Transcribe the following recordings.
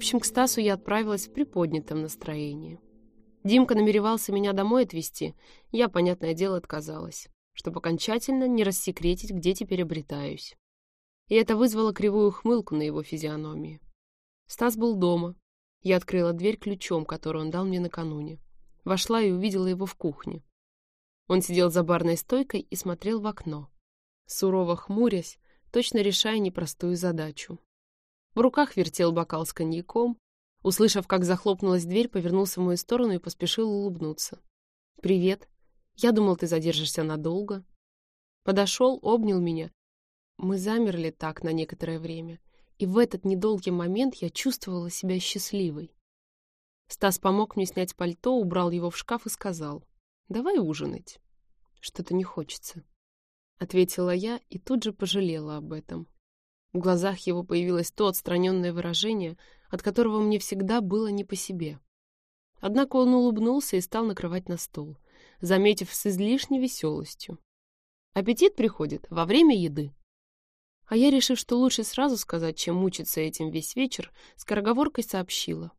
Общем, к Стасу я отправилась в приподнятом настроении. Димка намеревался меня домой отвезти, я, понятное дело, отказалась, чтобы окончательно не рассекретить, где теперь обретаюсь. И это вызвало кривую ухмылку на его физиономии. Стас был дома. Я открыла дверь ключом, который он дал мне накануне. Вошла и увидела его в кухне. Он сидел за барной стойкой и смотрел в окно, сурово хмурясь, точно решая непростую задачу. В руках вертел бокал с коньяком, услышав, как захлопнулась дверь, повернулся в мою сторону и поспешил улыбнуться. «Привет. Я думал, ты задержишься надолго». Подошел, обнял меня. Мы замерли так на некоторое время, и в этот недолгий момент я чувствовала себя счастливой. Стас помог мне снять пальто, убрал его в шкаф и сказал, «Давай ужинать». «Что-то не хочется», — ответила я и тут же пожалела об этом. В глазах его появилось то отстраненное выражение, от которого мне всегда было не по себе. Однако он улыбнулся и стал накрывать на стол, заметив с излишней веселостью. Аппетит приходит во время еды. А я, решив, что лучше сразу сказать, чем мучиться этим весь вечер, скороговоркой сообщила.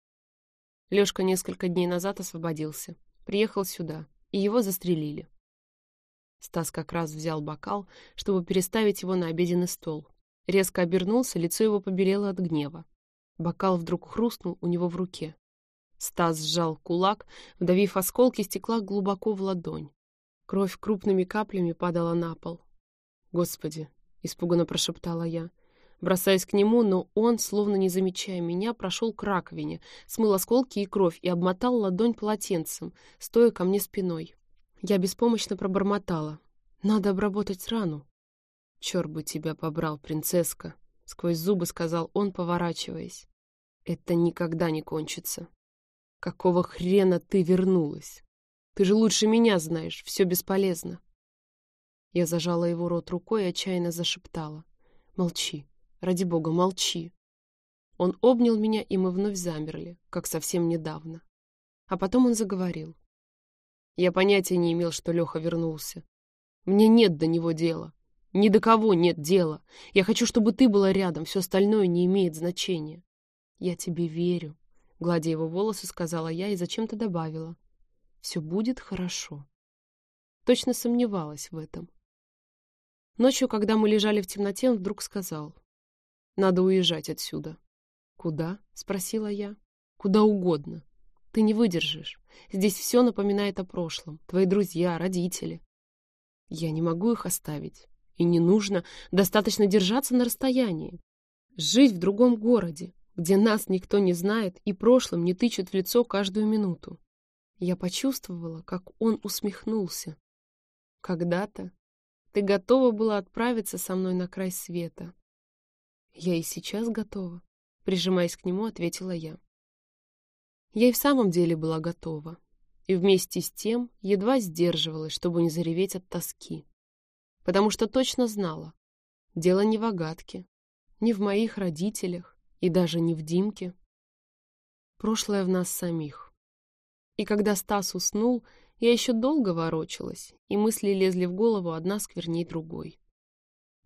Лёшка несколько дней назад освободился, приехал сюда, и его застрелили. Стас как раз взял бокал, чтобы переставить его на обеденный стол, Резко обернулся, лицо его побелело от гнева. Бокал вдруг хрустнул у него в руке. Стас сжал кулак, вдавив осколки стекла глубоко в ладонь. Кровь крупными каплями падала на пол. «Господи!» — испуганно прошептала я. Бросаясь к нему, но он, словно не замечая меня, прошел к раковине, смыл осколки и кровь и обмотал ладонь полотенцем, стоя ко мне спиной. Я беспомощно пробормотала. «Надо обработать рану». «Черт бы тебя побрал, принцесска!» — сквозь зубы сказал он, поворачиваясь. «Это никогда не кончится. Какого хрена ты вернулась? Ты же лучше меня знаешь, все бесполезно». Я зажала его рот рукой и отчаянно зашептала. «Молчи, ради бога, молчи!» Он обнял меня, и мы вновь замерли, как совсем недавно. А потом он заговорил. Я понятия не имел, что Леха вернулся. Мне нет до него дела. Ни до кого нет дела. Я хочу, чтобы ты была рядом, все остальное не имеет значения. Я тебе верю, гладя его волосы, сказала я и зачем-то добавила. Все будет хорошо. Точно сомневалась в этом. Ночью, когда мы лежали в темноте, он вдруг сказал. Надо уезжать отсюда. Куда? Спросила я. Куда угодно. Ты не выдержишь. Здесь все напоминает о прошлом. Твои друзья, родители. Я не могу их оставить. И не нужно, достаточно держаться на расстоянии. Жить в другом городе, где нас никто не знает и прошлым не тычут в лицо каждую минуту. Я почувствовала, как он усмехнулся. Когда-то ты готова была отправиться со мной на край света. Я и сейчас готова, прижимаясь к нему, ответила я. Я и в самом деле была готова, и вместе с тем едва сдерживалась, чтобы не зареветь от тоски потому что точно знала. Дело не в Агатке, не в моих родителях и даже не в Димке. Прошлое в нас самих. И когда Стас уснул, я еще долго ворочалась, и мысли лезли в голову одна скверней другой.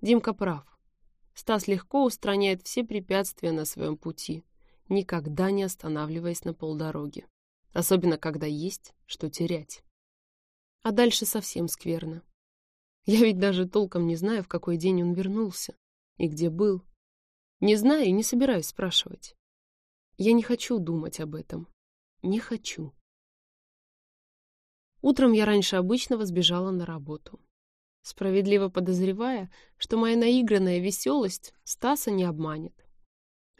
Димка прав. Стас легко устраняет все препятствия на своем пути, никогда не останавливаясь на полдороге. Особенно, когда есть что терять. А дальше совсем скверно. Я ведь даже толком не знаю, в какой день он вернулся и где был. Не знаю и не собираюсь спрашивать. Я не хочу думать об этом. Не хочу. Утром я раньше обычного сбежала на работу. Справедливо подозревая, что моя наигранная веселость Стаса не обманет.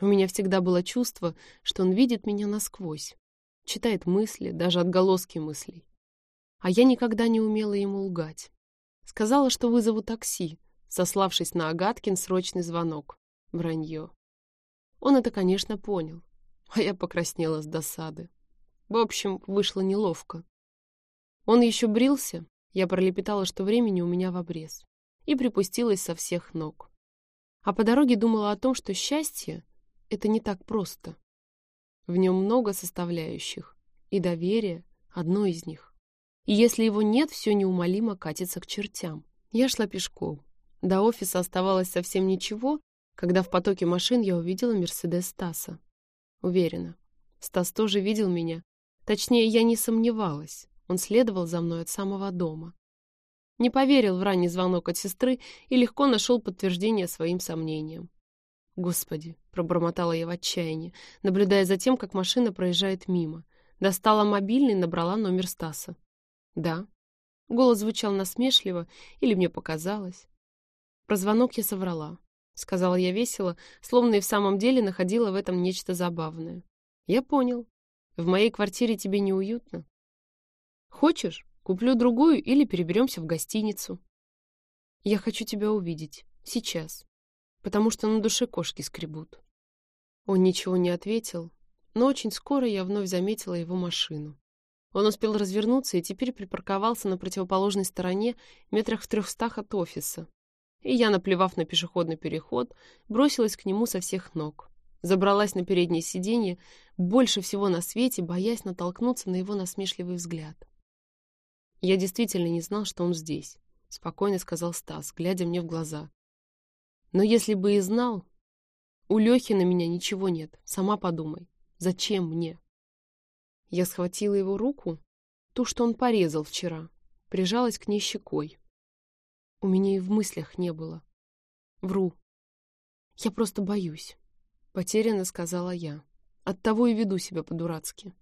У меня всегда было чувство, что он видит меня насквозь, читает мысли, даже отголоски мыслей. А я никогда не умела ему лгать. Сказала, что вызову такси, сославшись на Агаткин срочный звонок. Вранье. Он это, конечно, понял, а я покраснела с досады. В общем, вышло неловко. Он еще брился, я пролепетала, что времени у меня в обрез, и припустилась со всех ног. А по дороге думала о том, что счастье — это не так просто. В нем много составляющих, и доверие — одно из них. И если его нет, все неумолимо катится к чертям. Я шла пешком. До офиса оставалось совсем ничего, когда в потоке машин я увидела Мерседес Стаса. Уверена. Стас тоже видел меня. Точнее, я не сомневалась. Он следовал за мной от самого дома. Не поверил в ранний звонок от сестры и легко нашел подтверждение своим сомнениям. «Господи!» — пробормотала я в отчаянии, наблюдая за тем, как машина проезжает мимо. Достала мобильный и набрала номер Стаса. «Да». Голос звучал насмешливо, или мне показалось. Про звонок я соврала. Сказала я весело, словно и в самом деле находила в этом нечто забавное. «Я понял. В моей квартире тебе неуютно. Хочешь, куплю другую или переберемся в гостиницу. Я хочу тебя увидеть. Сейчас. Потому что на душе кошки скребут. Он ничего не ответил, но очень скоро я вновь заметила его машину. Он успел развернуться и теперь припарковался на противоположной стороне, метрах в трехстах от офиса. И я, наплевав на пешеходный переход, бросилась к нему со всех ног. Забралась на переднее сиденье, больше всего на свете, боясь натолкнуться на его насмешливый взгляд. «Я действительно не знал, что он здесь», — спокойно сказал Стас, глядя мне в глаза. «Но если бы и знал, у Лехи на меня ничего нет, сама подумай, зачем мне?» Я схватила его руку, ту, что он порезал вчера, прижалась к ней щекой. У меня и в мыслях не было. Вру. Я просто боюсь, — потерянно сказала я. Оттого и веду себя по-дурацки.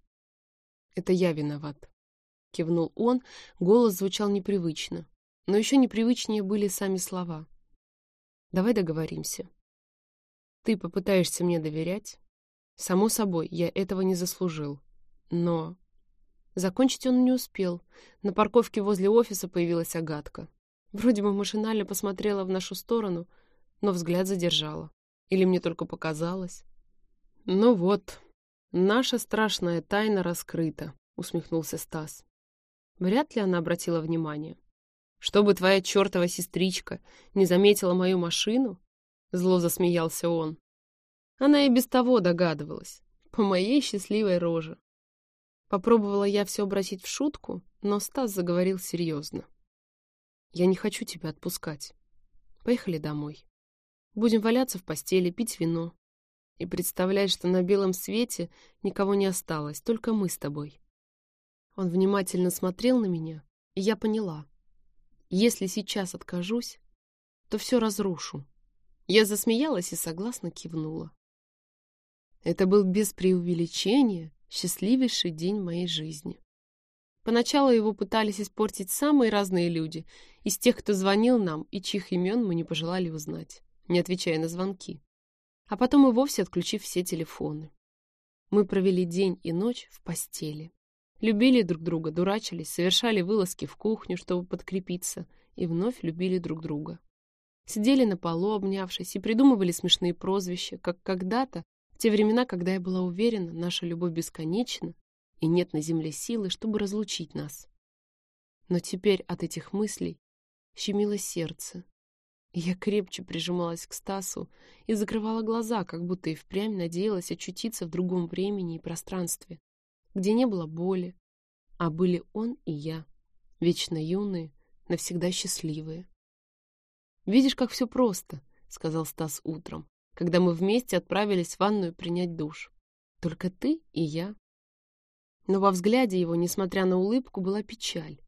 Это я виноват кивнул он, голос звучал непривычно. Но еще непривычнее были сами слова. Давай договоримся. Ты попытаешься мне доверять? Само собой, я этого не заслужил. Но... Закончить он не успел. На парковке возле офиса появилась Агатка. Вроде бы машинально посмотрела в нашу сторону, но взгляд задержала. Или мне только показалось? Ну вот, наша страшная тайна раскрыта, усмехнулся Стас. Вряд ли она обратила внимание. «Чтобы твоя чертова сестричка не заметила мою машину?» Зло засмеялся он. Она и без того догадывалась. По моей счастливой роже. Попробовала я все обратить в шутку, но Стас заговорил серьезно. «Я не хочу тебя отпускать. Поехали домой. Будем валяться в постели, пить вино. И представлять, что на белом свете никого не осталось, только мы с тобой. Он внимательно смотрел на меня, и я поняла. Если сейчас откажусь, то все разрушу. Я засмеялась и согласно кивнула. Это был без преувеличения счастливейший день моей жизни. Поначалу его пытались испортить самые разные люди, из тех, кто звонил нам и чьих имен мы не пожелали узнать, не отвечая на звонки. А потом и вовсе отключив все телефоны. Мы провели день и ночь в постели. Любили друг друга, дурачились, совершали вылазки в кухню, чтобы подкрепиться, и вновь любили друг друга. Сидели на полу, обнявшись, и придумывали смешные прозвища, как когда-то, те времена, когда я была уверена, наша любовь бесконечна, и нет на земле силы, чтобы разлучить нас. Но теперь от этих мыслей щемило сердце, я крепче прижималась к Стасу и закрывала глаза, как будто и впрямь надеялась очутиться в другом времени и пространстве, где не было боли, а были он и я, вечно юные, навсегда счастливые. «Видишь, как все просто», — сказал Стас утром, когда мы вместе отправились в ванную принять душ. «Только ты и я». Но во взгляде его, несмотря на улыбку, была печаль.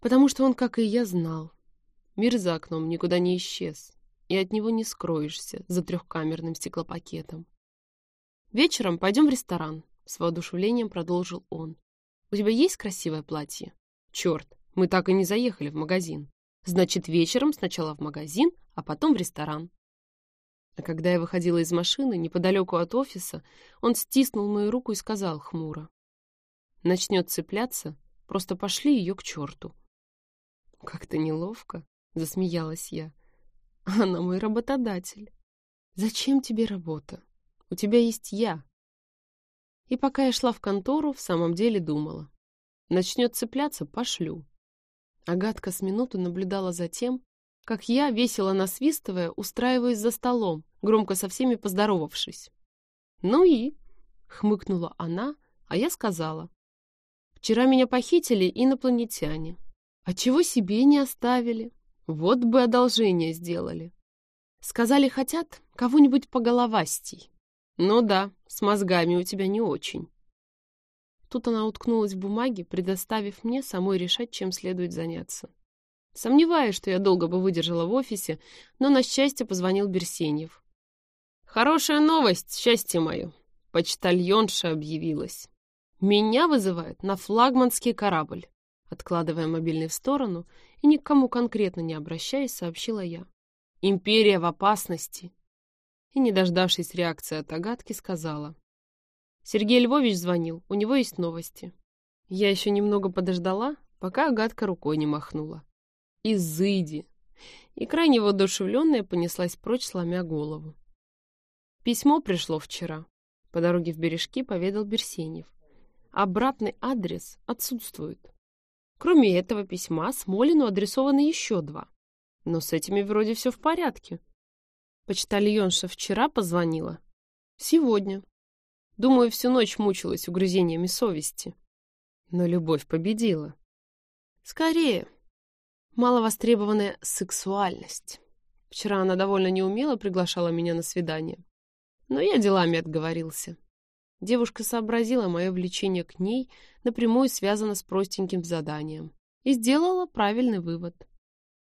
Потому что он, как и я, знал. Мир за окном никуда не исчез, и от него не скроешься за трехкамерным стеклопакетом. «Вечером пойдем в ресторан», с воодушевлением продолжил он. «У тебя есть красивое платье?» «Черт, мы так и не заехали в магазин. Значит, вечером сначала в магазин, а потом в ресторан». А когда я выходила из машины, неподалеку от офиса, он стиснул мою руку и сказал хмуро. «Начнет цепляться, просто пошли ее к черту». «Как-то неловко», — засмеялась я. «Она мой работодатель. Зачем тебе работа? У тебя есть я, и пока я шла в контору, в самом деле думала. Начнет цепляться — пошлю. Агатка с минуту наблюдала за тем, как я, весело насвистывая, устраиваюсь за столом, громко со всеми поздоровавшись. «Ну и?» — хмыкнула она, а я сказала. «Вчера меня похитили инопланетяне. А чего себе не оставили? Вот бы одолжение сделали. Сказали, хотят кого-нибудь поголовастей. Ну да, с мозгами у тебя не очень. Тут она уткнулась в бумаге, предоставив мне самой решать, чем следует заняться. Сомневаюсь, что я долго бы выдержала в офисе, но на счастье позвонил Берсеньев. «Хорошая новость, счастье мое!» Почтальонша объявилась. «Меня вызывают на флагманский корабль!» Откладывая мобильный в сторону и никому конкретно не обращаясь, сообщила я. «Империя в опасности!» И, не дождавшись реакции от Агатки, сказала. «Сергей Львович звонил, у него есть новости». Я еще немного подождала, пока Агатка рукой не махнула изыди!» И крайне воодушевленная понеслась прочь, сломя голову. Письмо пришло вчера. По дороге в Бережки поведал Берсенев. Обратный адрес отсутствует. Кроме этого письма, Смолину адресованы еще два. Но с этими вроде все в порядке. Почтальонша вчера позвонила. Сегодня. Думаю, всю ночь мучилась угрызениями совести. Но любовь победила. Скорее, Маловостребованная сексуальность. Вчера она довольно неумело приглашала меня на свидание. Но я делами отговорился. Девушка сообразила мое влечение к ней напрямую связано с простеньким заданием и сделала правильный вывод.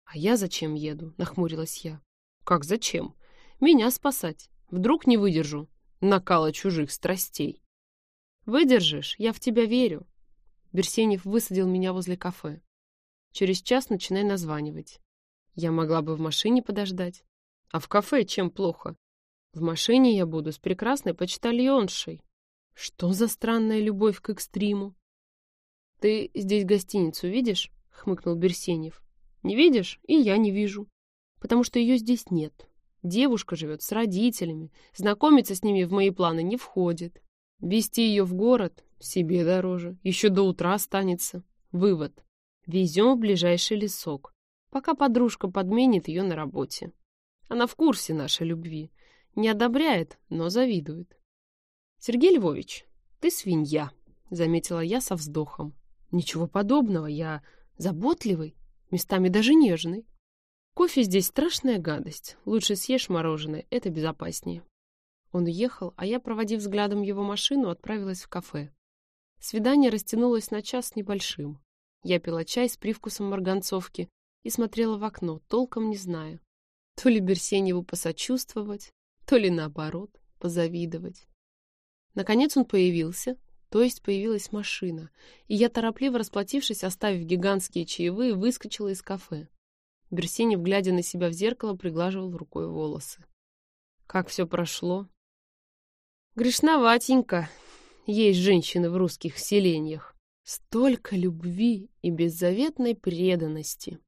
«А я зачем еду?» — нахмурилась я. «Как зачем? Меня спасать. Вдруг не выдержу накала чужих страстей». «Выдержишь, я в тебя верю». Берсенев высадил меня возле кафе. Через час начинай названивать. Я могла бы в машине подождать. А в кафе чем плохо? В машине я буду с прекрасной почтальоншей. Что за странная любовь к экстриму? Ты здесь гостиницу видишь? Хмыкнул Берсенев. Не видишь? И я не вижу. Потому что ее здесь нет. Девушка живет с родителями. Знакомиться с ними в мои планы не входит. Вести ее в город себе дороже. Еще до утра останется. Вывод. Везем в ближайший лесок, пока подружка подменит ее на работе. Она в курсе нашей любви. Не одобряет, но завидует. «Сергей Львович, ты свинья», — заметила я со вздохом. «Ничего подобного, я заботливый, местами даже нежный. Кофе здесь страшная гадость. Лучше съешь мороженое, это безопаснее». Он уехал, а я, проводив взглядом его машину, отправилась в кафе. Свидание растянулось на час с небольшим. Я пила чай с привкусом марганцовки и смотрела в окно, толком не зная. То ли Берсеневу посочувствовать, то ли наоборот, позавидовать. Наконец он появился, то есть появилась машина, и я, торопливо расплатившись, оставив гигантские чаевые, выскочила из кафе. Берсенев, глядя на себя в зеркало, приглаживал рукой волосы. Как все прошло? Грешноватенько. Есть женщины в русских селениях. Столько любви и беззаветной преданности.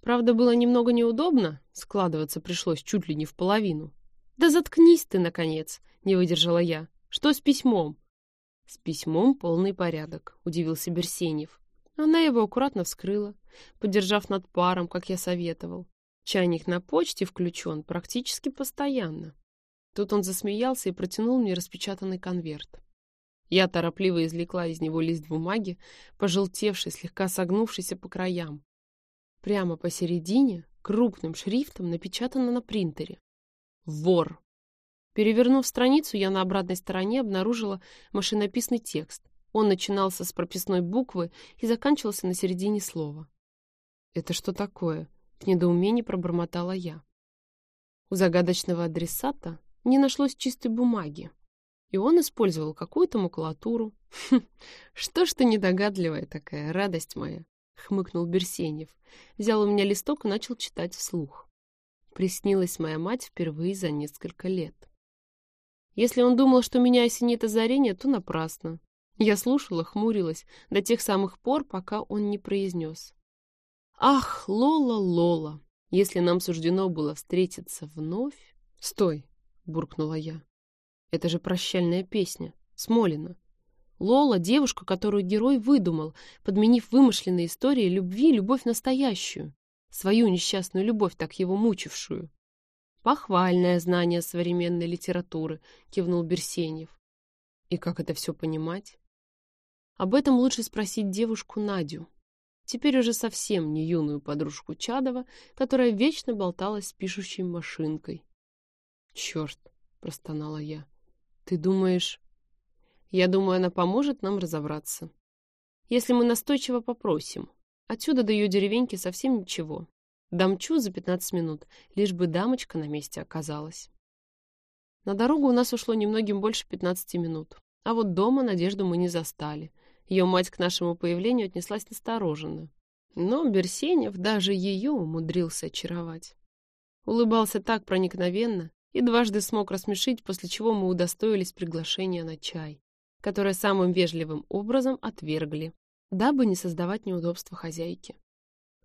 Правда, было немного неудобно, складываться пришлось чуть ли не в половину. «Да заткнись ты, наконец!» — не выдержала я. «Что с письмом?» «С письмом полный порядок», — удивился Берсенев. Она его аккуратно вскрыла, подержав над паром, как я советовал. Чайник на почте включен практически постоянно. Тут он засмеялся и протянул мне распечатанный конверт. Я торопливо извлекла из него лист бумаги, пожелтевший, слегка согнувшийся по краям. Прямо посередине, крупным шрифтом, напечатано на принтере. «Вор». Перевернув страницу, я на обратной стороне обнаружила машинописный текст. Он начинался с прописной буквы и заканчивался на середине слова. «Это что такое?» — в недоумении пробормотала я. У загадочного адресата не нашлось чистой бумаги. И он использовал какую-то макулатуру. Что ж ты недогадливая такая, радость моя, хмыкнул Берсенев. Взял у меня листок и начал читать вслух. Приснилась моя мать впервые за несколько лет. Если он думал, что меня осенит озарение, то напрасно. Я слушала, хмурилась до тех самых пор, пока он не произнес. «Ах, Лола, Лола, если нам суждено было встретиться вновь...» «Стой!» — буркнула я. Это же прощальная песня. Смолина. Лола — девушка, которую герой выдумал, подменив вымышленные истории любви любовь настоящую. Свою несчастную любовь, так его мучившую. «Похвальное знание современной литературы», — кивнул Берсеньев. «И как это все понимать?» Об этом лучше спросить девушку Надю. Теперь уже совсем не юную подружку Чадова, которая вечно болталась с пишущей машинкой. «Черт!» — простонала я. Ты думаешь... Я думаю, она поможет нам разобраться. Если мы настойчиво попросим. Отсюда до ее деревеньки совсем ничего. Домчу за 15 минут, лишь бы дамочка на месте оказалась. На дорогу у нас ушло немногим больше 15 минут. А вот дома Надежду мы не застали. Ее мать к нашему появлению отнеслась настороженно. Но Берсенев даже ее умудрился очаровать. Улыбался так проникновенно и дважды смог рассмешить, после чего мы удостоились приглашения на чай, которое самым вежливым образом отвергли, дабы не создавать неудобства хозяйке.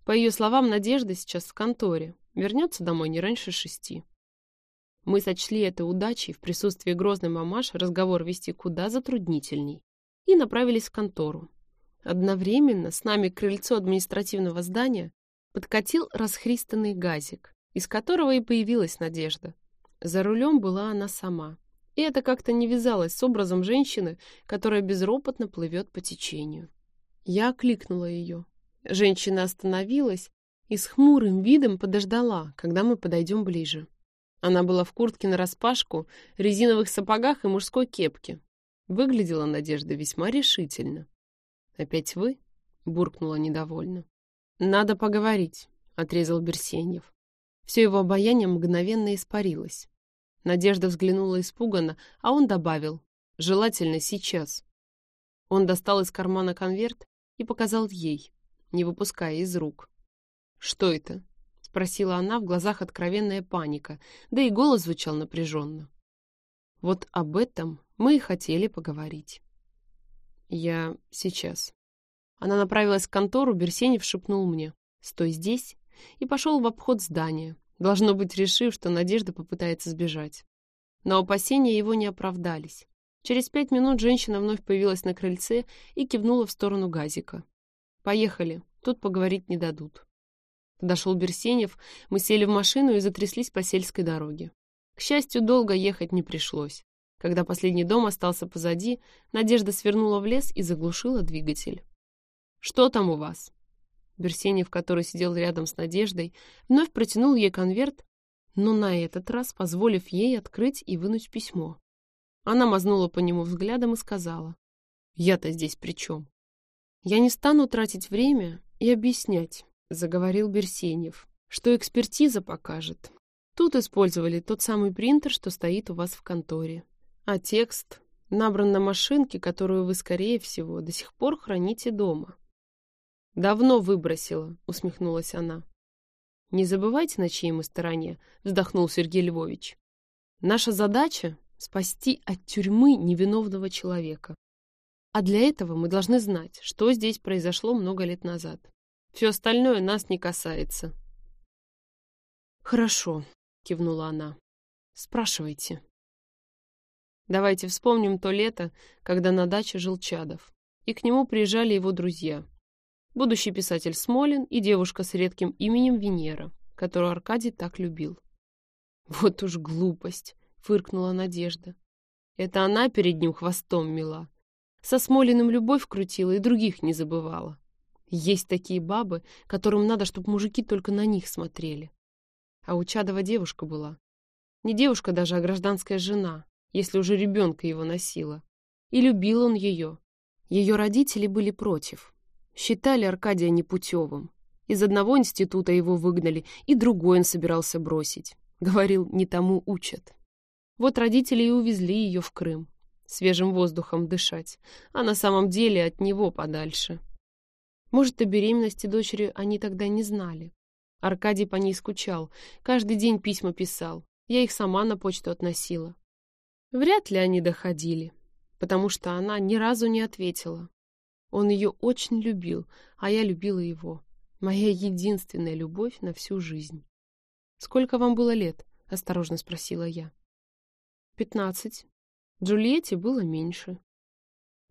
По ее словам, Надежда сейчас в конторе, вернется домой не раньше шести. Мы сочли это удачей в присутствии грозной мамаши разговор вести куда затруднительней и направились в контору. Одновременно с нами к крыльцу административного здания подкатил расхристанный газик, из которого и появилась Надежда. За рулем была она сама. И это как-то не вязалось с образом женщины, которая безропотно плывет по течению. Я окликнула ее. Женщина остановилась и с хмурым видом подождала, когда мы подойдем ближе. Она была в куртке нараспашку, резиновых сапогах и мужской кепке. Выглядела Надежда весьма решительно. «Опять вы?» — буркнула недовольно. «Надо поговорить», — отрезал Берсеньев. Все его обаяние мгновенно испарилось. Надежда взглянула испуганно, а он добавил «желательно сейчас». Он достал из кармана конверт и показал ей, не выпуская из рук. «Что это?» — спросила она, в глазах откровенная паника, да и голос звучал напряженно. «Вот об этом мы и хотели поговорить». «Я сейчас». Она направилась к контору, Берсенев шепнул мне «Стой здесь» и пошел в обход здания, должно быть, решив, что Надежда попытается сбежать. Но опасения его не оправдались. Через пять минут женщина вновь появилась на крыльце и кивнула в сторону газика. «Поехали, тут поговорить не дадут». Подошел Берсенев, мы сели в машину и затряслись по сельской дороге. К счастью, долго ехать не пришлось. Когда последний дом остался позади, Надежда свернула в лес и заглушила двигатель. «Что там у вас?» Берсенев, который сидел рядом с Надеждой, вновь протянул ей конверт, но на этот раз позволив ей открыть и вынуть письмо. Она мазнула по нему взглядом и сказала, «Я-то здесь при чем?» «Я не стану тратить время и объяснять», — заговорил Берсенев, «что экспертиза покажет. Тут использовали тот самый принтер, что стоит у вас в конторе. А текст набран на машинке, которую вы, скорее всего, до сих пор храните дома». «Давно выбросила», — усмехнулась она. «Не забывайте, на чьей мы стороне», — вздохнул Сергей Львович. «Наша задача спасти от тюрьмы невиновного человека. А для этого мы должны знать, что здесь произошло много лет назад. Все остальное нас не касается. «Хорошо», — кивнула она. «Спрашивайте». Давайте вспомним то лето, когда на даче жил Чадов, и к нему приезжали его друзья. Будущий писатель Смолин и девушка с редким именем Венера, которую Аркадий так любил. Вот уж глупость фыркнула Надежда. Это она перед ним хвостом мила. Со Смолиным любовь крутила и других не забывала. Есть такие бабы, которым надо, чтобы мужики только на них смотрели. А у Чадова девушка была. Не девушка даже, а гражданская жена, если уже ребенка его носила. И любил он ее. Ее родители были против. Считали Аркадия непутевым. Из одного института его выгнали, и другой он собирался бросить. Говорил, не тому учат. Вот родители и увезли ее в Крым. Свежим воздухом дышать, а на самом деле от него подальше. Может, о беременности дочери они тогда не знали. Аркадий по ней скучал, каждый день письма писал. Я их сама на почту относила. Вряд ли они доходили, потому что она ни разу не ответила. Он ее очень любил, а я любила его. Моя единственная любовь на всю жизнь. «Сколько вам было лет?» — осторожно спросила я. Пятнадцать. Джульетте было меньше.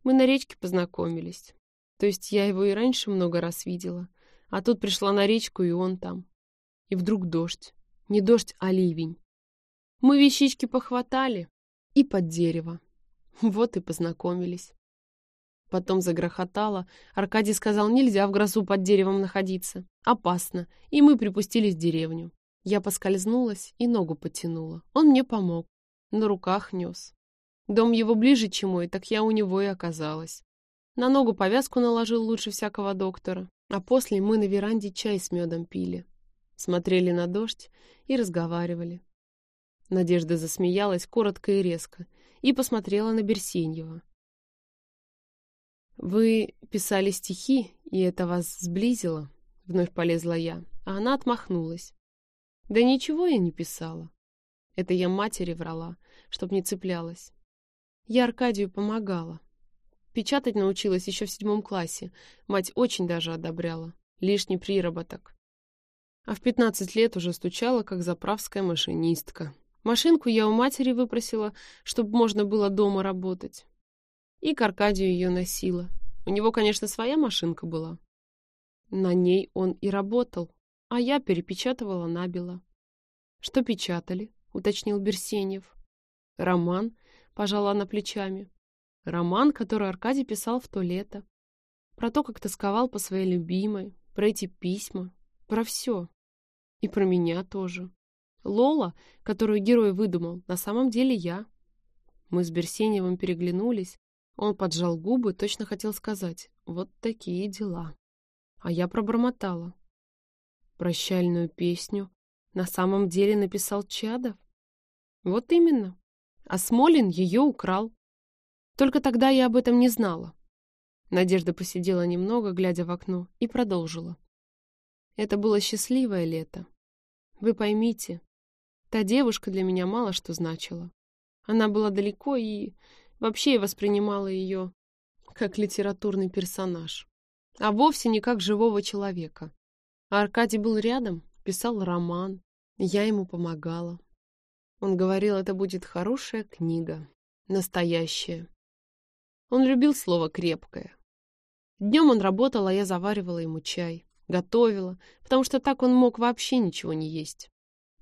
Мы на речке познакомились. То есть я его и раньше много раз видела. А тут пришла на речку, и он там. И вдруг дождь. Не дождь, а ливень. Мы вещички похватали и под дерево. Вот и познакомились. Потом загрохотало. Аркадий сказал, нельзя в грозу под деревом находиться. Опасно. И мы припустились в деревню. Я поскользнулась и ногу потянула. Он мне помог на руках нес. Дом его ближе, чем мой, так я у него и оказалась. На ногу повязку наложил лучше всякого доктора, а после мы на веранде чай с медом пили. Смотрели на дождь и разговаривали. Надежда засмеялась коротко и резко и посмотрела на Берсеньева. «Вы писали стихи, и это вас сблизило?» — вновь полезла я, а она отмахнулась. «Да ничего я не писала. Это я матери врала, чтоб не цеплялась. Я Аркадию помогала. Печатать научилась еще в седьмом классе. Мать очень даже одобряла. Лишний приработок. А в пятнадцать лет уже стучала, как заправская машинистка. Машинку я у матери выпросила, чтобы можно было дома работать. И к Аркадию ее носила. У него, конечно, своя машинка была. На ней он и работал, а я перепечатывала набело. «Что печатали?» — уточнил Берсеньев. «Роман», — пожала она плечами. «Роман, который Аркадий писал в то лето. Про то, как тосковал по своей любимой, про эти письма, про все. И про меня тоже. Лола, которую герой выдумал, на самом деле я. Мы с Берсеневым переглянулись. Он поджал губы, точно хотел сказать «вот такие дела». А я пробормотала. Прощальную песню на самом деле написал Чадов? Вот именно. А Смолин ее украл. Только тогда я об этом не знала. Надежда посидела немного, глядя в окно, и продолжила. Это было счастливое лето. Вы поймите, Та девушка для меня мало что значила. Она была далеко и вообще я воспринимала ее как литературный персонаж, а вовсе не как живого человека. А Аркадий был рядом, писал роман, я ему помогала. Он говорил, это будет хорошая книга, настоящая. Он любил слово «крепкое». Днем он работал, а я заваривала ему чай, готовила, потому что так он мог вообще ничего не есть.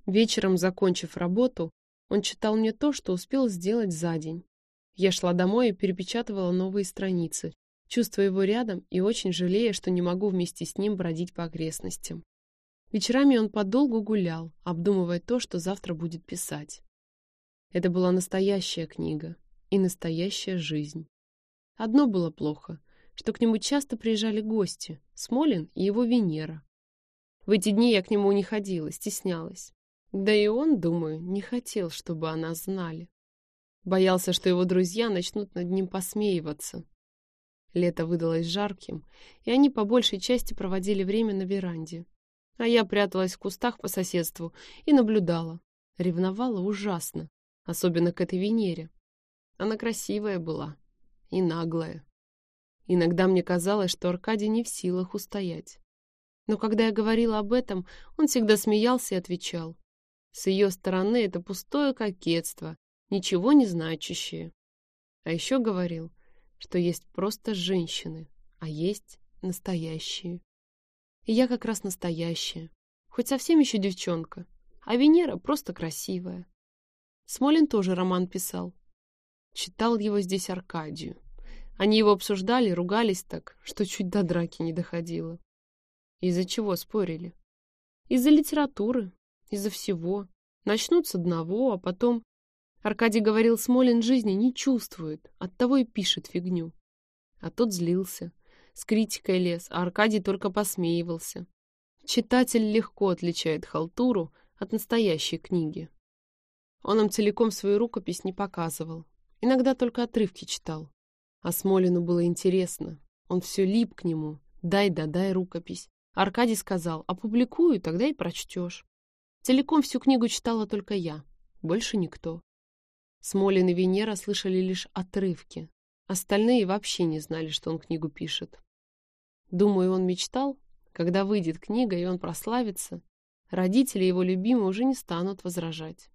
Вечером, закончив работу, он читал мне то, что успел сделать за день. Я шла домой и перепечатывала новые страницы, чувствуя его рядом и очень жалея, что не могу вместе с ним бродить по окрестностям. Вечерами он подолгу гулял, обдумывая то, что завтра будет писать. Это была настоящая книга и настоящая жизнь. Одно было плохо, что к нему часто приезжали гости, Смолин и его Венера. В эти дни я к нему не ходила, стеснялась. Да и он, думаю, не хотел, чтобы о нас знали. Боялся, что его друзья начнут над ним посмеиваться. Лето выдалось жарким, и они по большей части проводили время на веранде. А я пряталась в кустах по соседству и наблюдала. Ревновала ужасно, особенно к этой Венере. Она красивая была и наглая. Иногда мне казалось, что Аркадий не в силах устоять. Но когда я говорила об этом, он всегда смеялся и отвечал. С ее стороны это пустое кокетство, ничего не значащее. А еще говорил, что есть просто женщины, а есть настоящие. И я как раз настоящая, хоть совсем еще девчонка, а Венера просто красивая. Смолин тоже роман писал. Читал его здесь Аркадию. Они его обсуждали, ругались так, что чуть до драки не доходило. Из-за чего спорили? Из-за литературы, из-за всего. Начнут с одного, а потом... Аркадий говорил, Смолин жизни не чувствует, оттого и пишет фигню. А тот злился, с критикой лез, а Аркадий только посмеивался. Читатель легко отличает халтуру от настоящей книги. Он им целиком свою рукопись не показывал, иногда только отрывки читал. А Смолину было интересно, он все лип к нему, дай да дай рукопись. Аркадий сказал, опубликую, тогда и прочтешь. Целиком всю книгу читала только я, больше никто. Смолин и Венера слышали лишь отрывки. Остальные вообще не знали, что он книгу пишет. Думаю, он мечтал, когда выйдет книга и он прославится, родители его любимые уже не станут возражать.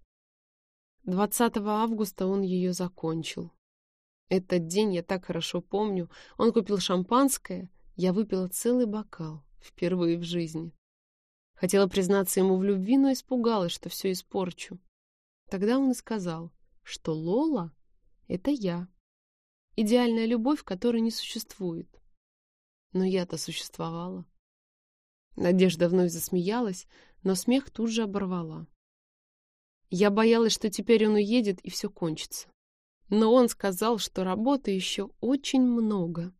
20 августа он ее закончил. Этот день я так хорошо помню. Он купил шампанское, я выпила целый бокал, впервые в жизни. Хотела признаться ему в любви, но испугалась, что все испорчу. Тогда он и сказал, что Лола — это я. Идеальная любовь, которой не существует. Но я-то существовала. Надежда вновь засмеялась, но смех тут же оборвала. Я боялась, что теперь он уедет, и все кончится. Но он сказал, что работы еще очень много.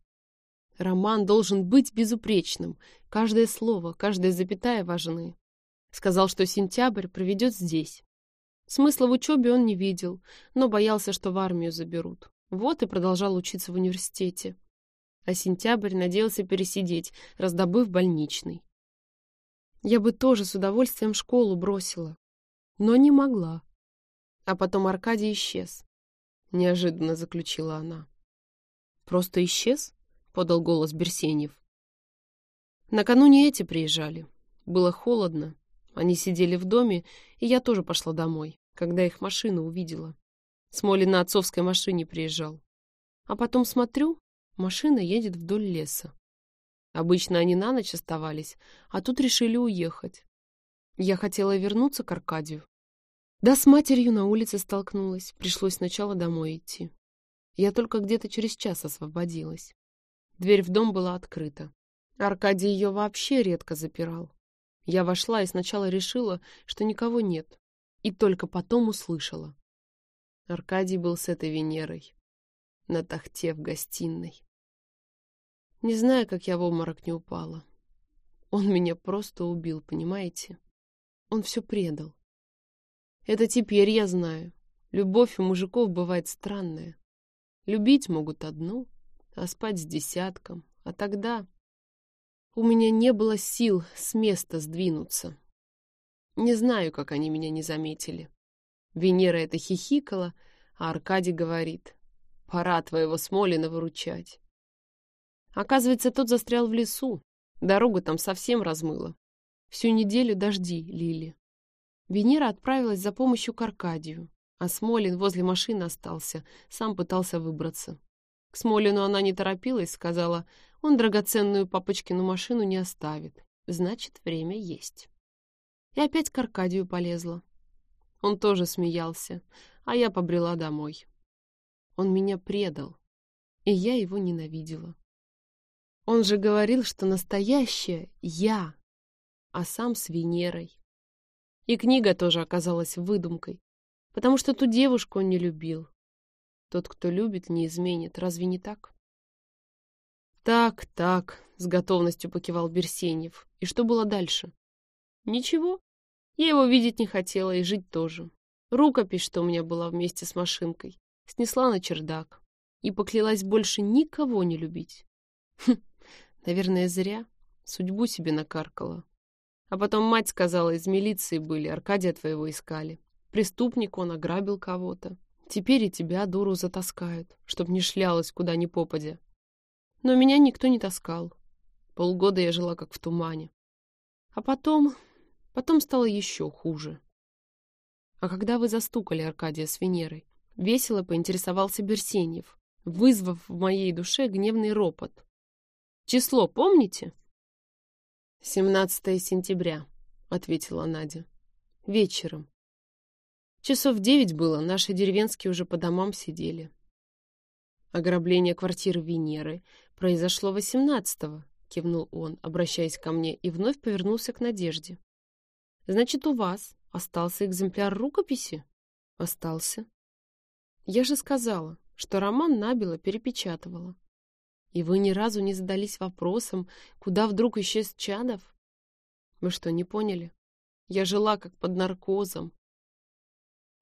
Роман должен быть безупречным. Каждое слово, каждая запятая важны. Сказал, что сентябрь проведет здесь. Смысла в учебе он не видел, но боялся, что в армию заберут. Вот и продолжал учиться в университете. А сентябрь надеялся пересидеть, раздобыв больничный. Я бы тоже с удовольствием школу бросила, но не могла. А потом Аркадий исчез. Неожиданно заключила она. Просто исчез? Подал голос Берсеньев. Накануне эти приезжали. Было холодно. Они сидели в доме, и я тоже пошла домой, когда их машину увидела. Смолин на отцовской машине приезжал. А потом смотрю, машина едет вдоль леса. Обычно они на ночь оставались, а тут решили уехать. Я хотела вернуться к Аркадию. Да с матерью на улице столкнулась, пришлось сначала домой идти. Я только где-то через час освободилась. Дверь в дом была открыта. Аркадий ее вообще редко запирал. Я вошла и сначала решила, что никого нет, и только потом услышала. Аркадий был с этой Венерой на тахте в гостиной. Не знаю, как я в обморок не упала. Он меня просто убил, понимаете? Он все предал. Это теперь я знаю. Любовь у мужиков бывает странная. Любить могут одну, а спать с десятком. А тогда у меня не было сил с места сдвинуться. Не знаю, как они меня не заметили. Венера это хихикала, а Аркадий говорит, пора твоего Смолина выручать. Оказывается, тот застрял в лесу. Дорогу там совсем размыло. Всю неделю дожди лили. Венера отправилась за помощью к Аркадию, а Смолин возле машины остался, сам пытался выбраться. К Смолину она не торопилась, сказала, он драгоценную папочкину машину не оставит. Значит, время есть. И опять к Аркадию полезла. Он тоже смеялся, а я побрела домой. Он меня предал, и я его ненавидела. Он же говорил, что настоящая я, а сам с Венерой. И книга тоже оказалась выдумкой, потому что ту девушку он не любил. Тот, кто любит, не изменит. Разве не так? Так, так, с готовностью покивал Берсеньев. И что было дальше? Ничего. Я его видеть не хотела и жить тоже. Рукопись, что у меня была вместе с машинкой, снесла на чердак и поклялась больше никого не любить. Хм, Наверное, зря. Судьбу себе накаркала. А потом мать сказала, из милиции были, Аркадия твоего искали. Преступник он, ограбил кого-то. Теперь и тебя, дуру, затаскают, чтоб не шлялась куда ни попадя. Но меня никто не таскал. Полгода я жила как в тумане. А потом... Потом стало еще хуже. А когда вы застукали Аркадия с Венерой, весело поинтересовался Берсеньев, вызвав в моей душе гневный ропот. Число помните? «Семнадцатое сентября», — ответила Надя. «Вечером. Часов девять было, наши деревенские уже по домам сидели. Ограбление квартиры Венеры произошло восемнадцатого, кивнул он, обращаясь ко мне, и вновь повернулся к Надежде. Значит, у вас остался экземпляр рукописи? Остался. Я же сказала, что роман набело перепечатывала. И вы ни разу не задались вопросом, куда вдруг исчез Чадов? Вы что, не поняли? Я жила как под наркозом.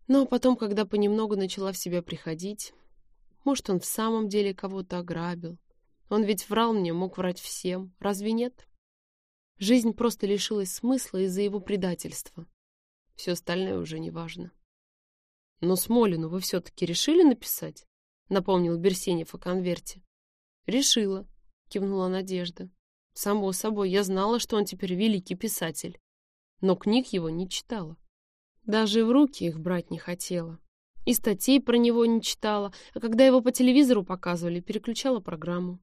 Но потом, когда понемногу начала в себя приходить, может, он в самом деле кого-то ограбил. Он ведь врал мне, мог врать всем. Разве нет? Жизнь просто лишилась смысла из-за его предательства. Все остальное уже не важно. Но Смолину вы все-таки решили написать? Напомнил Берсенев о конверте. «Решила», — кивнула Надежда. «Само собой, я знала, что он теперь великий писатель, но книг его не читала. Даже в руки их брать не хотела. И статей про него не читала, а когда его по телевизору показывали, переключала программу.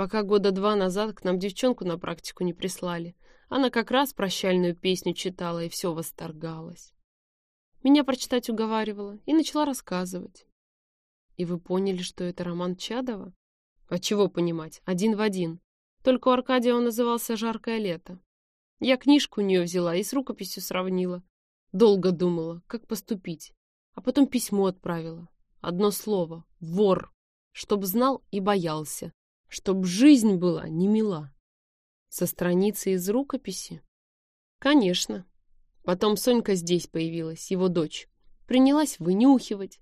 Пока года два назад к нам девчонку на практику не прислали. Она как раз прощальную песню читала и все восторгалась. Меня прочитать уговаривала и начала рассказывать. И вы поняли, что это роман Чадова? А чего понимать? Один в один. Только у Аркадия он назывался «Жаркое лето». Я книжку у нее взяла и с рукописью сравнила. Долго думала, как поступить. А потом письмо отправила. Одно слово — вор. Чтоб знал и боялся. Чтоб жизнь была не мила. Со страницы из рукописи? Конечно. Потом Сонька здесь появилась, его дочь. Принялась вынюхивать.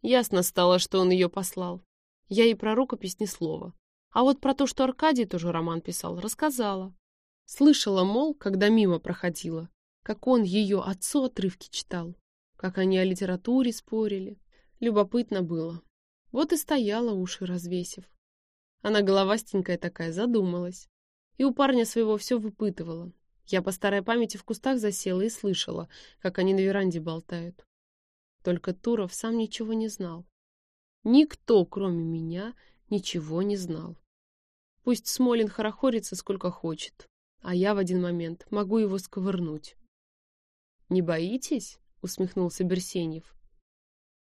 Ясно стало, что он ее послал. Я и про рукопись ни слова. А вот про то, что Аркадий тоже роман писал, рассказала. Слышала, мол, когда мимо проходила, как он ее отцу отрывки читал, как они о литературе спорили. Любопытно было. Вот и стояла, уши развесив. Она головастенькая такая, задумалась. И у парня своего все выпытывала. Я по старой памяти в кустах засела и слышала, как они на веранде болтают. Только Туров сам ничего не знал. Никто, кроме меня, ничего не знал. Пусть Смолин хорохорится сколько хочет, а я в один момент могу его сковырнуть. «Не боитесь?» — усмехнулся Берсеньев.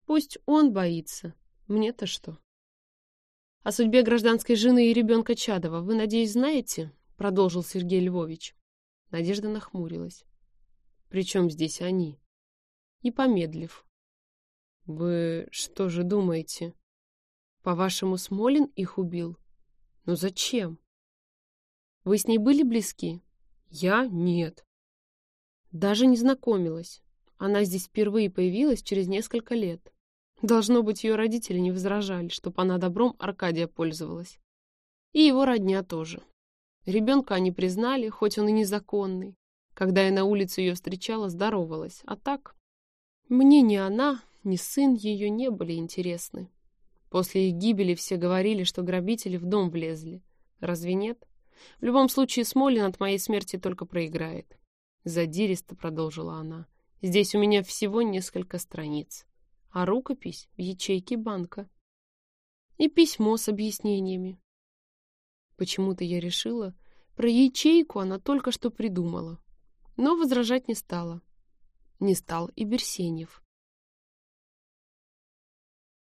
«Пусть он боится. Мне-то что?» «О судьбе гражданской жены и ребенка Чадова вы, надеюсь, знаете?» — продолжил Сергей Львович. Надежда нахмурилась. «При чем здесь они?» И помедлив. «Вы что же думаете? По-вашему, Смолин их убил?» Но зачем? Вы с ней были близки? Я? Нет. Даже не знакомилась. Она здесь впервые появилась через несколько лет. Должно быть, ее родители не возражали, чтобы она добром Аркадия пользовалась. И его родня тоже. Ребенка они признали, хоть он и незаконный. Когда я на улице ее встречала, здоровалась. А так, мне ни она, ни сын ее не были интересны. После их гибели все говорили, что грабители в дом влезли. Разве нет? В любом случае, Смолин от моей смерти только проиграет. Задиристо продолжила она. Здесь у меня всего несколько страниц. А рукопись в ячейке банка. И письмо с объяснениями. Почему-то я решила, про ячейку она только что придумала. Но возражать не стала. Не стал и Берсенев.